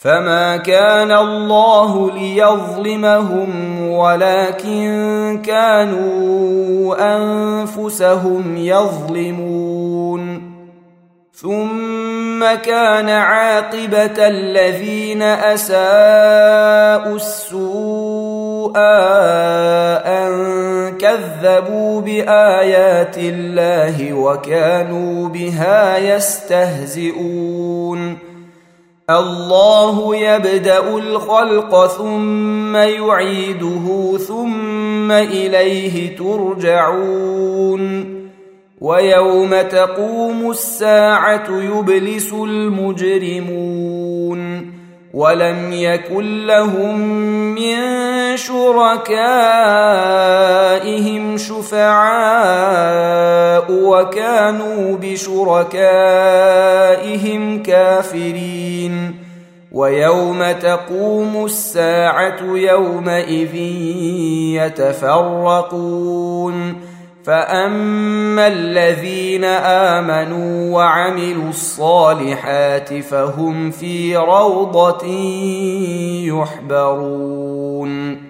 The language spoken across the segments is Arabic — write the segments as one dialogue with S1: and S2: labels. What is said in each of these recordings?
S1: فما كان الله ليظلمهم ولكن كانوا انفسهم يظلمون ثم كان عاقبه الذين اساءوا السوء ان كذبوا بايات الله وكانوا بها يستهزئون الله يبدأ الخلق ثم يعيده ثم إليه ترجعون. ويوم تقوم الساعة يبلس المجرمون. ولم يكن لهم من شركائهم شفعاء وكانوا بشركائهم كافرين. ويوم تقوم الساعة يومئذ يتفرقون. فأما الذين آمنوا وعملوا الصالحات فهم في روضة يحبرون.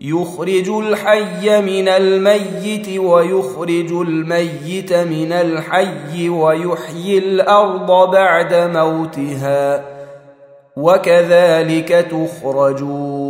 S1: يخرج الحي من الميت ويخرج الميت من الحي ويحيي الأرض بعد موتها وكذلك تخرجون.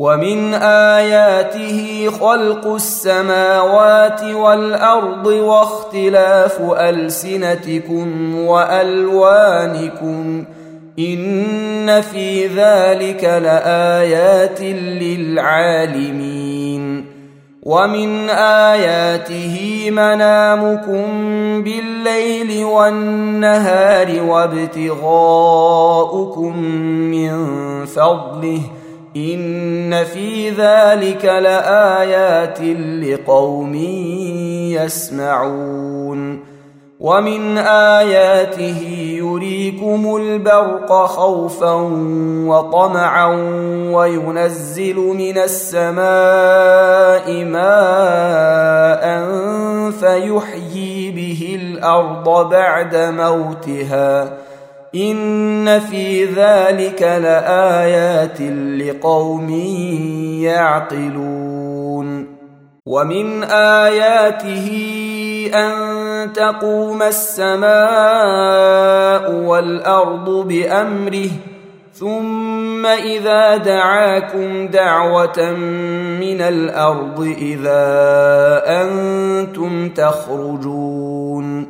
S1: ومن آياته خلق السماوات والأرض واختلاف ألسنتكم وألوانكم إن في ذلك لآيات للعالمين ومن آياته منامكم بالليل والنهار وابتغاؤكم من فضله ان في ذلك لايات لقوم يسمعون ومن اياته يريكم البرق خوفا وطمعا وينزل من السماء ماء فيحيي به الأرض بعد موتها ان في ذلك لايات لقوم يعقلون ومن اياته ان تقوم السماء والارض بامره ثم اذا دعاكم دعوه من الأرض اذا أنتم تخرجون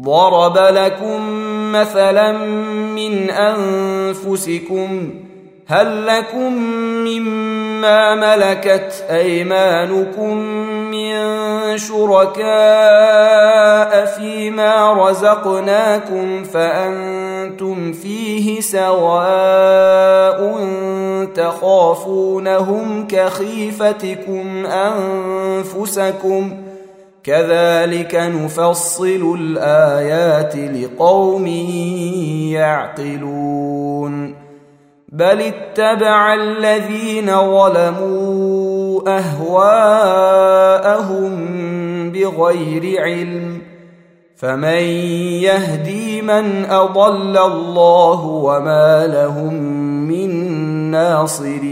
S1: ضرب لكم مثلا من أنفسكم هل لكم مما ملكت أيمانكم من شركاء فيما رزقناكم فأنتم فيه سواء تخافونهم كخيفتكم أنفسكم كذلك نفصل الآيات لقوم يعقلون. بل اتبع الذين ظلموا أهواءهم بغير علم. فمن يهدي من أضل الله وما لهم من ناصرين.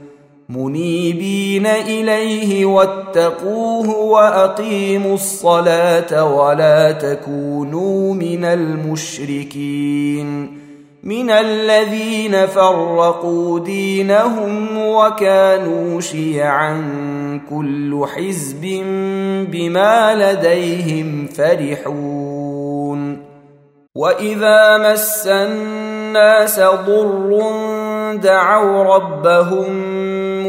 S1: منيبين إليه واتقوه وأقيموا الصلاة ولا تكونوا من المشركين من الذين فرقوا دينهم وكانوا شيعا كل حزب بما لديهم فرحون وإذا مس الناس ضر دعوا ربهم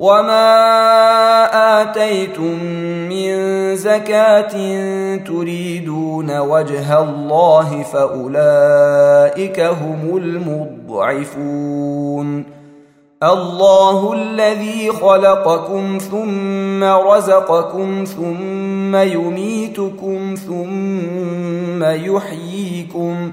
S1: وما اتيتم من زكاه تريدون وجه الله فاولئك هم المضعفون الله الذي خلقكم ثم رزقكم ثم يميتكم ثم يحييكم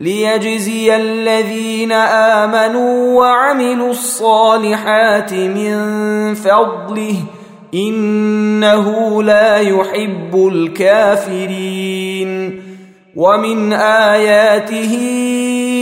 S1: ليجزي الذين آمنوا وعملوا الصالحات من فضله إنه لا يحب الكافرين. ومن آياته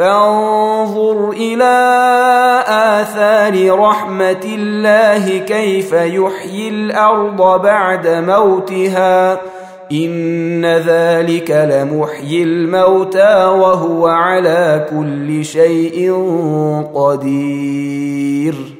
S1: فانظر إلى آثار رحمة الله كيف يحيي الأرض بعد موتها. إن ذلك لمحيي الموتى وهو على كل شيء قدير.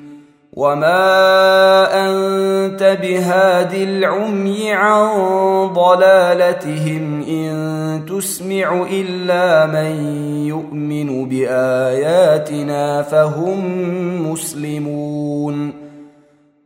S1: وما انت بهاد العمي عن ضلالتهم ان تسمع الا من يؤمن باياتنا فهم مسلمون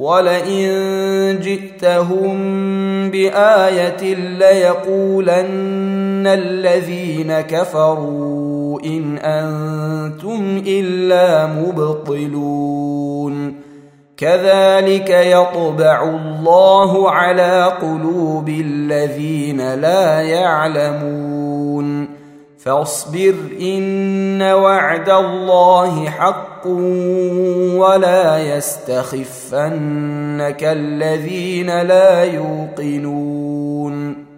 S1: ولئن جئتهم بآية ليقولن الذين كفروا إن أنتم إلا مبطلون. كذلك يطبع الله على قلوب الذين لا يعلمون. فاصبر إن وعد الله حق ولا يستخفنك الذين لا يوقنون